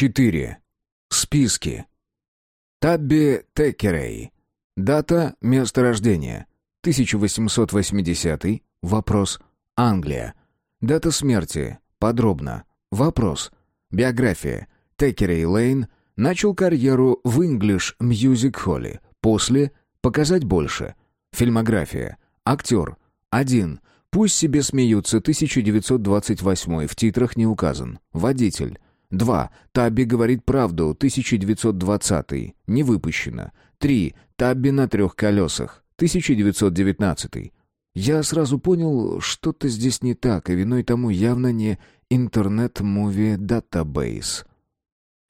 4. Списки. Табби Текерей. Дата, место рождения. 1880. Вопрос. Англия. Дата смерти. Подробно. Вопрос. Биография. Текерей Лейн начал карьеру в English Music Hall. После «Показать больше». Фильмография. Актер. 1. «Пусть себе смеются» 1928 в титрах не указан. Водитель. 2. Табби говорит правду 1920 не выпущено. 3. Табби на трех колесах 1919 Я сразу понял, что-то здесь не так, и виной тому явно не интернет-муви датабейс.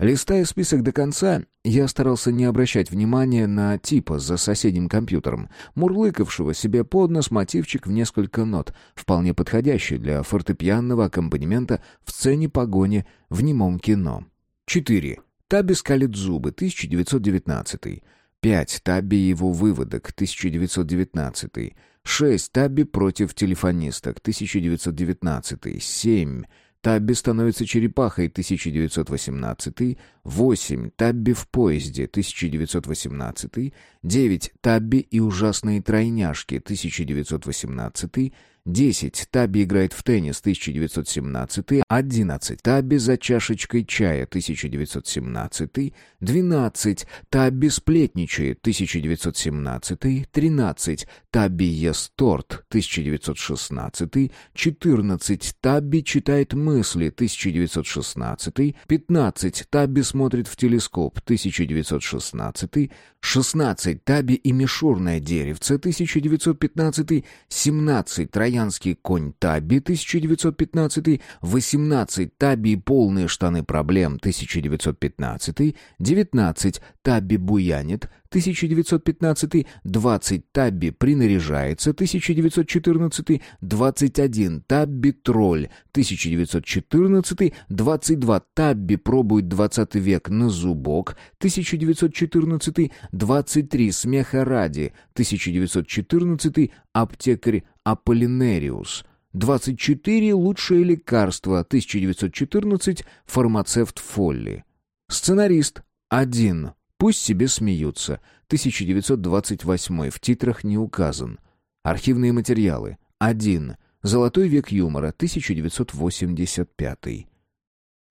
Листая список до конца, я старался не обращать внимания на типа за соседним компьютером, мурлыкавшего себе под нос мотивчик в несколько нот, вполне подходящий для фортепианного аккомпанемента в сцене погони в немом кино. 4. Таби скалит зубы, 1919. 5. Таби и его выводок, 1919. 6. Таби против телефонисток, 1919. 7. Табби становится черепахой 1918, 8 Табби в поезде 1918, 9 Табби и ужасные тройняшки 1918, 10. Таби играет в теннис 1917, 11. Таби за чашечкой чая 1917, 12. Таби сплетничает 1917, 13. Таби ест торт 1916, 14. Таби читает мысли 1916, 15. Таби смотрит в телескоп 1916, 16. Таби и мишурное деревце 1915, 17. Троянский конь Таби 1915, 18. Таби полные штаны проблем 1915, 19. Таби буянит 1915, 20. Табби принаряжается, 1914, 21. Табби тролль, 1914, 22. Табби пробует 20 век на зубок, 1914, 23. Смеха ради, 1914. Аптекарь Аполлинериус. 24. Лучшее лекарство, 1914. Фармацевт Фолли. Сценарист. 1. Пусть себе смеются. 1928 в титрах не указан. Архивные материалы. 1. Золотой век юмора. 1985.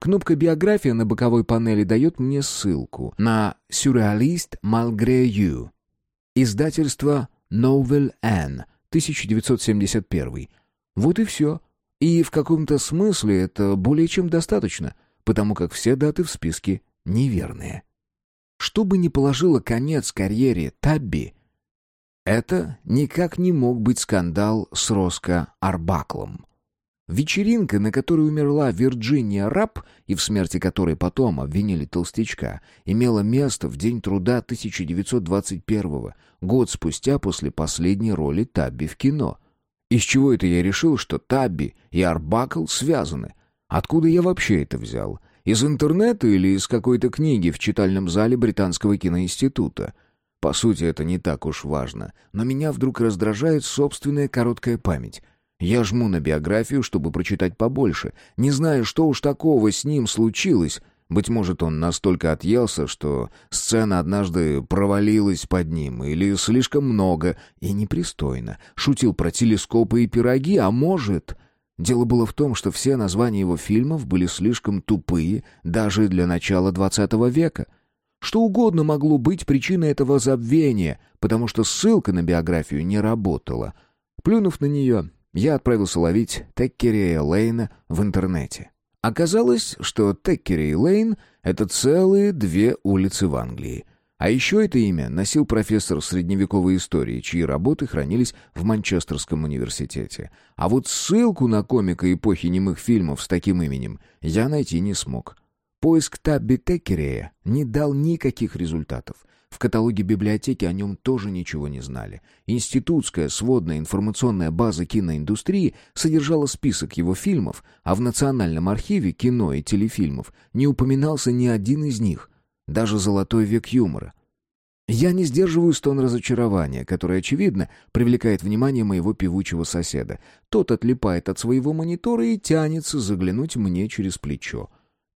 Кнопка «Биография» на боковой панели дает мне ссылку на «Сюрреалист Malgré You». Издательство «Novel N», 1971. Вот и все. И в каком-то смысле это более чем достаточно, потому как все даты в списке неверные. Что бы ни положило конец карьере Табби, это никак не мог быть скандал с Роско Арбаклом. Вечеринка, на которой умерла Вирджиния Раб и в смерти которой потом обвинили толстячка, имела место в День труда 1921 год спустя после последней роли Табби в кино. Из чего это я решил, что Табби и Арбакл связаны? Откуда я вообще это взял? Из интернета или из какой-то книги в читальном зале Британского киноинститута? По сути, это не так уж важно, но меня вдруг раздражает собственная короткая память. Я жму на биографию, чтобы прочитать побольше, не зная, что уж такого с ним случилось. Быть может, он настолько отъелся, что сцена однажды провалилась под ним, или слишком много и непристойно. Шутил про телескопы и пироги, а может... Дело было в том, что все названия его фильмов были слишком тупые даже для начала XX века. Что угодно могло быть причиной этого забвения, потому что ссылка на биографию не работала. Плюнув на нее, я отправился ловить Теккерея Лейна в интернете. Оказалось, что Теккерей Лейн — это целые две улицы в Англии — а еще это имя носил профессор средневековой истории, чьи работы хранились в Манчестерском университете. А вот ссылку на комика эпохи немых фильмов с таким именем я найти не смог. Поиск Табби Теккерея не дал никаких результатов. В каталоге библиотеки о нем тоже ничего не знали. Институтская сводная информационная база киноиндустрии содержала список его фильмов, а в Национальном архиве кино и телефильмов не упоминался ни один из них — даже золотой век юмора. Я не сдерживаю стон разочарования, который, очевидно, привлекает внимание моего певучего соседа. Тот отлипает от своего монитора и тянется заглянуть мне через плечо.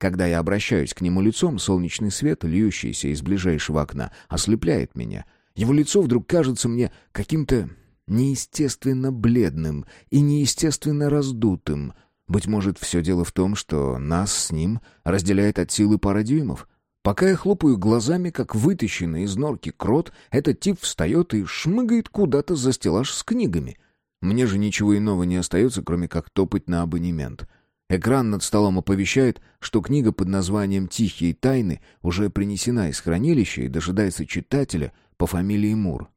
Когда я обращаюсь к нему лицом, солнечный свет, льющийся из ближайшего окна, ослепляет меня. Его лицо вдруг кажется мне каким-то неестественно бледным и неестественно раздутым. Быть может, все дело в том, что нас с ним разделяет от силы пара дюймов. Пока я хлопаю глазами, как вытащенный из норки крот, этот тип встает и шмыгает куда-то за стеллаж с книгами. Мне же ничего иного не остается, кроме как топать на абонемент. Экран над столом оповещает, что книга под названием «Тихие тайны» уже принесена из хранилища и дожидается читателя по фамилии Мур.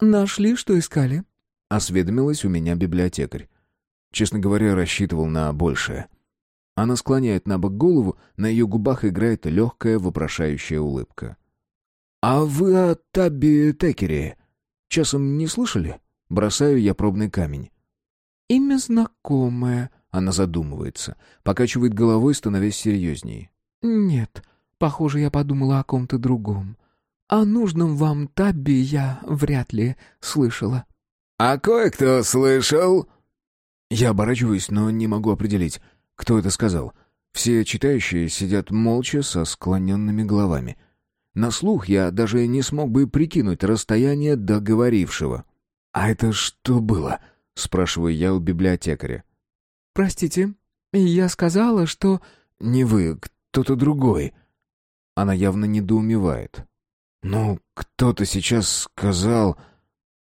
«Нашли, что искали?» — осведомилась у меня библиотекарь. Честно говоря, рассчитывал на большее. Она склоняет на бок голову, на ее губах играет легкая вопрошающая улыбка. «А вы о Табби Текере часом не слышали?» Бросаю я пробный камень. «Имя знакомое», — она задумывается, покачивает головой, становясь серьезнее. «Нет, похоже, я подумала о ком-то другом. О нужном вам Табби я вряд ли слышала». «А кое-кто слышал?» Я оборачиваюсь, но не могу определить, кто это сказал. Все читающие сидят молча со склоненными головами. На слух я даже не смог бы прикинуть расстояние до говорившего. «А это что было?» — спрашиваю я у библиотекаря. «Простите, я сказала, что...» «Не вы, кто-то другой». Она явно недоумевает. «Ну, кто-то сейчас сказал...»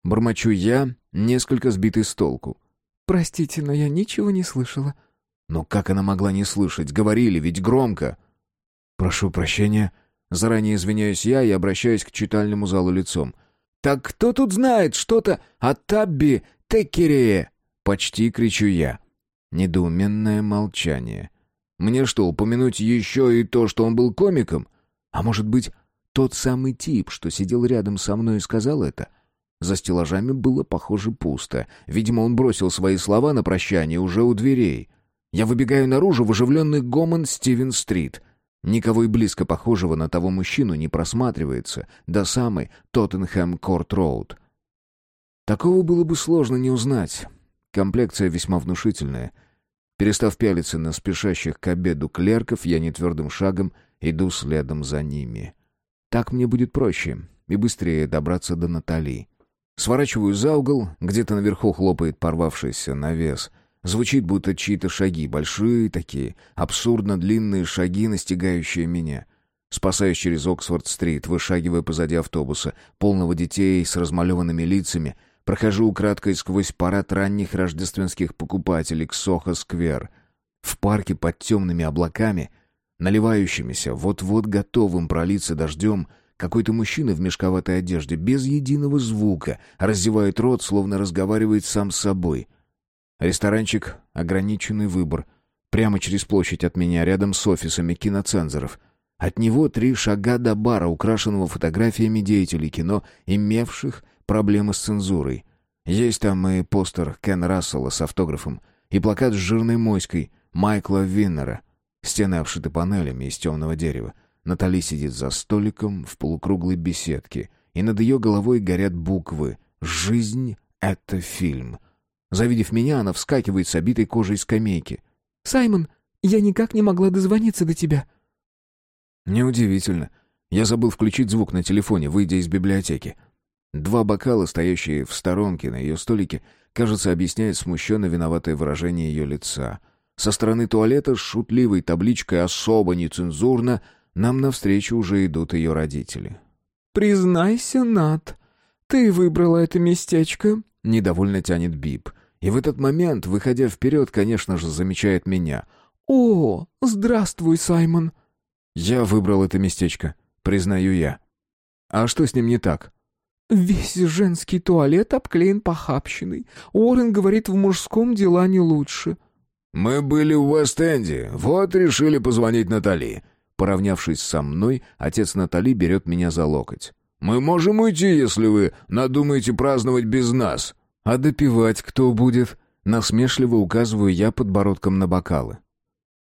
Бормочу я, несколько сбитый с толку. «Простите, но я ничего не слышала». Но как она могла не слышать? Говорили ведь громко. «Прошу прощения». Заранее извиняюсь я и обращаюсь к читальному залу лицом. «Так кто тут знает что-то о Табби Теккере?» Почти кричу я. Недоуменное молчание. Мне что, упомянуть еще и то, что он был комиком? А может быть, тот самый тип, что сидел рядом со мной и сказал это? За стеллажами было, похоже, пусто. Видимо, он бросил свои слова на прощание уже у дверей. Я выбегаю наружу в оживленный гомон Стивен-стрит. Никого и близко похожего на того мужчину не просматривается до самой Тоттенхэм-Корт-Роуд. Такого было бы сложно не узнать. Комплекция весьма внушительная. Перестав пялиться на спешащих к обеду клерков, я нетвердым шагом иду следом за ними. Так мне будет проще и быстрее добраться до Натали. Сворачиваю за угол, где-то наверху хлопает порвавшийся навес — Звучит, будто чьи-то шаги, большие такие, абсурдно длинные шаги, настигающие меня. Спасаюсь через Оксфорд-стрит, вышагивая позади автобуса, полного детей с размалеванными лицами, прохожу украдкой сквозь парад ранних рождественских покупателей к Сохо-сквер. В парке под темными облаками, наливающимися, вот-вот готовым пролиться дождем, какой-то мужчина в мешковатой одежде, без единого звука, раздевает рот, словно разговаривает сам с собой — Ресторанчик — ограниченный выбор. Прямо через площадь от меня, рядом с офисами киноцензоров. От него три шага до бара, украшенного фотографиями деятелей кино, имевших проблемы с цензурой. Есть там и постер Кен Рассела с автографом, и плакат с жирной моськой Майкла Виннера. Стены обшиты панелями из темного дерева. Натали сидит за столиком в полукруглой беседке, и над ее головой горят буквы «Жизнь — это фильм». Завидев меня, она вскакивает с обитой кожей скамейки. «Саймон, я никак не могла дозвониться до тебя». Неудивительно. Я забыл включить звук на телефоне, выйдя из библиотеки. Два бокала, стоящие в сторонке на ее столике, кажется, объясняют смущенно виноватое выражение ее лица. Со стороны туалета с шутливой табличкой «Особо нецензурно» нам навстречу уже идут ее родители. «Признайся, Над, ты выбрала это местечко?» — недовольно тянет Бип. И в этот момент, выходя вперед, конечно же, замечает меня. «О, здравствуй, Саймон!» «Я выбрал это местечко, признаю я. А что с ним не так?» «Весь женский туалет обклеен похабщиной. Уоррен говорит, в мужском дела не лучше». «Мы были в Уэст-Энде, вот решили позвонить Натали». Поравнявшись со мной, отец Натали берет меня за локоть. «Мы можем уйти, если вы надумаете праздновать без нас». «А допивать кто будет?» Насмешливо указываю я подбородком на бокалы.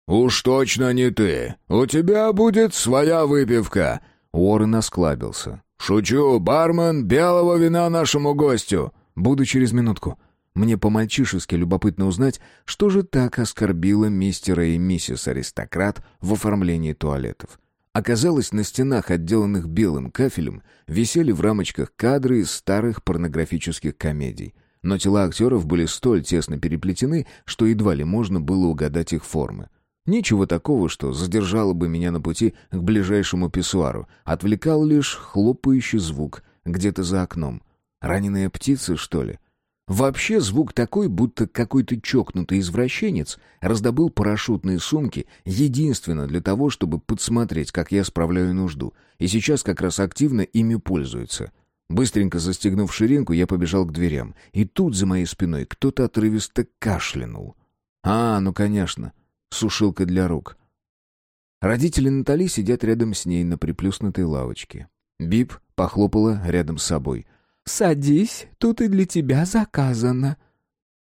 «Уж точно не ты. У тебя будет своя выпивка». Уоррен осклабился. «Шучу, бармен, белого вина нашему гостю». «Буду через минутку». Мне по-мальчишески любопытно узнать, что же так оскорбило мистера и миссис аристократ в оформлении туалетов. Оказалось, на стенах, отделанных белым кафелем, висели в рамочках кадры из старых порнографических комедий. Но тела актеров были столь тесно переплетены, что едва ли можно было угадать их формы. Ничего такого, что задержало бы меня на пути к ближайшему писсуару. Отвлекал лишь хлопающий звук где-то за окном. Раненые птицы, что ли? Вообще звук такой, будто какой-то чокнутый извращенец раздобыл парашютные сумки единственно для того, чтобы подсмотреть, как я справляю нужду, и сейчас как раз активно ими пользуется. Быстренько застегнув ширинку, я побежал к дверям, и тут за моей спиной кто-то отрывисто кашлянул. А, ну конечно, сушилка для рук. Родители Натали сидят рядом с ней на приплюснутой лавочке. Бип похлопала рядом с собой — «Садись, тут и для тебя заказано».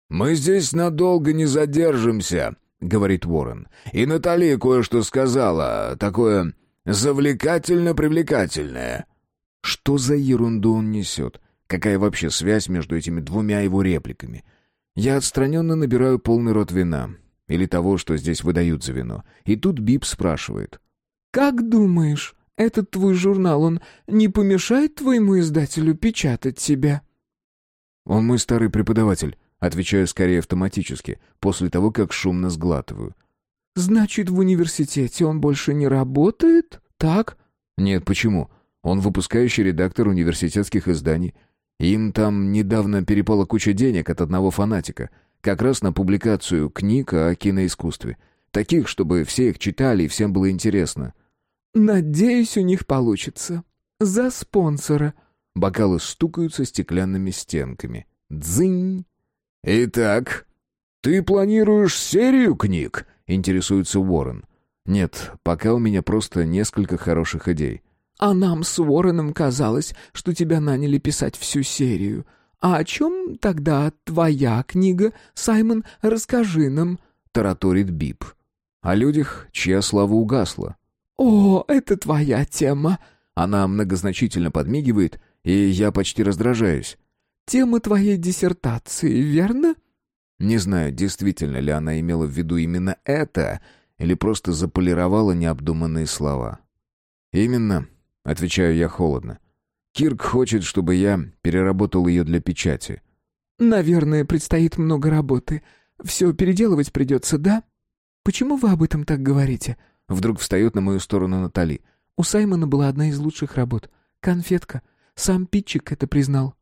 «Мы здесь надолго не задержимся», — говорит Уоррен. «И Натали кое-что сказала, такое завлекательно-привлекательное». Что за ерунду он несет? Какая вообще связь между этими двумя его репликами? Я отстраненно набираю полный рот вина. Или того, что здесь выдают за вино. И тут Бип спрашивает. «Как думаешь, этот твой журнал, он не помешает твоему издателю печатать себя?» «Он мой старый преподаватель», — отвечаю скорее автоматически, после того, как шумно сглатываю. «Значит, в университете он больше не работает, так?» «Нет, почему? Он выпускающий редактор университетских изданий. Им там недавно перепала куча денег от одного фанатика, как раз на публикацию книг о киноискусстве. Таких, чтобы все их читали и всем было интересно. «Надеюсь, у них получится. За спонсора». Бокалы стукаются стеклянными стенками. Дзынь. «Итак, ты планируешь серию книг?» — интересуется Уоррен. «Нет, пока у меня просто несколько хороших идей». «А нам с Уорреном казалось, что тебя наняли писать всю серию. А о чем тогда твоя книга, Саймон, расскажи нам?» — тараторит Бип. «О людях, чья слава угасла». «О, это твоя тема!» Она многозначительно подмигивает, и я почти раздражаюсь. «Тема твоей диссертации, верно?» Не знаю, действительно ли она имела в виду именно это, или просто заполировала необдуманные слова. «Именно», — отвечаю я холодно. «Кирк хочет, чтобы я переработал ее для печати». «Наверное, предстоит много работы. Все переделывать придется, да? Почему вы об этом так говорите?» Вдруг встает на мою сторону Натали. У Саймона была одна из лучших работ. Конфетка. Сам Питчик это признал.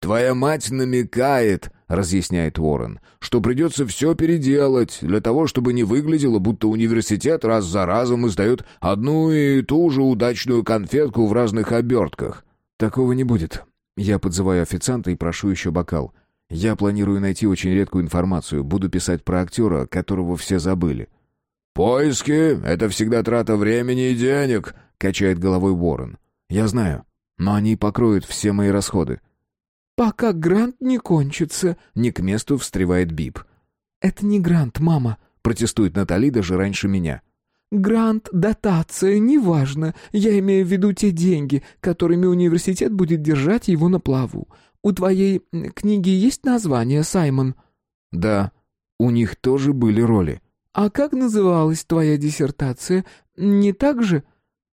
«Твоя мать намекает», — разъясняет Уоррен, «что придется все переделать для того, чтобы не выглядело, будто университет раз за разом издает одну и ту же удачную конфетку в разных обертках». «Такого не будет». Я подзываю официанта и прошу еще бокал. Я планирую найти очень редкую информацию, буду писать про актера, которого все забыли. «Поиски — это всегда трата времени и денег», — качает головой Уоррен. «Я знаю, но они покроют все мои расходы». «Пока грант не кончится», — не к месту встревает Бип. «Это не грант, мама», — протестует Натали даже раньше меня. «Грант, дотация, неважно. Я имею в виду те деньги, которыми университет будет держать его на плаву. У твоей книги есть название, Саймон?» «Да, у них тоже были роли». «А как называлась твоя диссертация? Не так же?»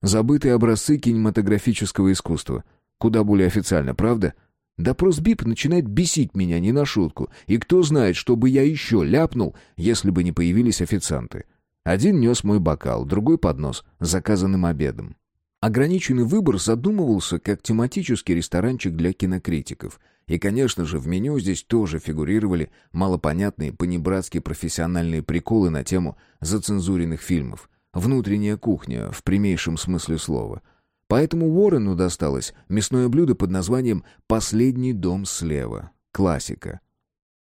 «Забытые образцы кинематографического искусства. Куда более официально, правда?» Допрос БИП начинает бесить меня не на шутку, и кто знает, что бы я еще ляпнул, если бы не появились официанты. Один нес мой бокал, другой поднос с заказанным обедом. Ограниченный выбор задумывался как тематический ресторанчик для кинокритиков — и, конечно же, в меню здесь тоже фигурировали малопонятные понебратские профессиональные приколы на тему зацензуренных фильмов. Внутренняя кухня, в прямейшем смысле слова. Поэтому Уоррену досталось мясное блюдо под названием «Последний дом слева». Классика.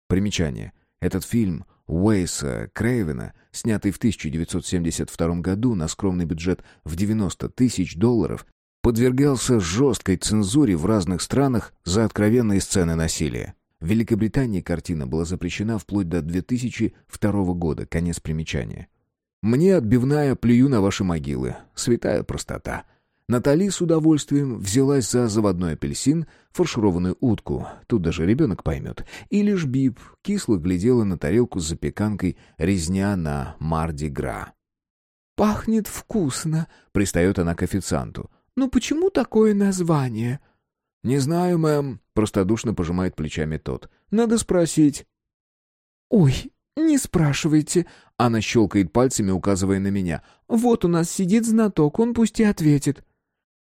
Примечание. Этот фильм Уэйса Крейвена, снятый в 1972 году на скромный бюджет в 90 тысяч долларов, подвергался жесткой цензуре в разных странах за откровенные сцены насилия. В Великобритании картина была запрещена вплоть до 2002 года, конец примечания. «Мне отбивная, плюю на ваши могилы. Святая простота. Натали с удовольствием взялась за заводной апельсин, фаршированную утку, тут даже ребенок поймет, и лишь Бип кисло глядела на тарелку с запеканкой резня на Марди-Гра. «Пахнет вкусно», — пристает она к официанту. «Ну почему такое название?» «Не знаю, мэм», — простодушно пожимает плечами тот. «Надо спросить». «Ой, не спрашивайте», — она щелкает пальцами, указывая на меня. «Вот у нас сидит знаток, он пусть и ответит».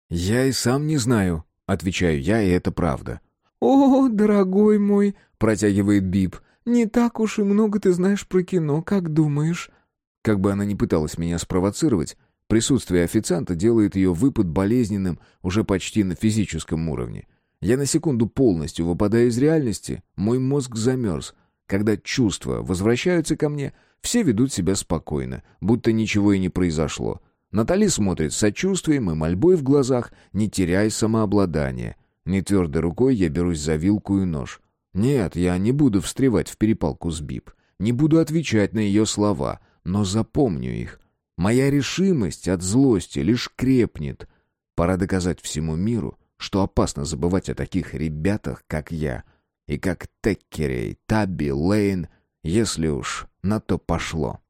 «Я и сам не знаю», — отвечаю я, и это правда. «О, дорогой мой», — протягивает Бип. «Не так уж и много ты знаешь про кино, как думаешь?» Как бы она ни пыталась меня спровоцировать, присутствие официанта делает ее выпад болезненным уже почти на физическом уровне. Я на секунду полностью выпадаю из реальности, мой мозг замерз. Когда чувства возвращаются ко мне, все ведут себя спокойно, будто ничего и не произошло. Натали смотрит с сочувствием и мольбой в глазах, не теряя самообладания. Нетвердой рукой я берусь за вилку и нож. Нет, я не буду встревать в перепалку с Бип. Не буду отвечать на ее слова, но запомню их. Моя решимость от злости лишь крепнет. Пора доказать всему миру, что опасно забывать о таких ребятах, как я, и как Теккерей, Табби, Лейн, если уж на то пошло.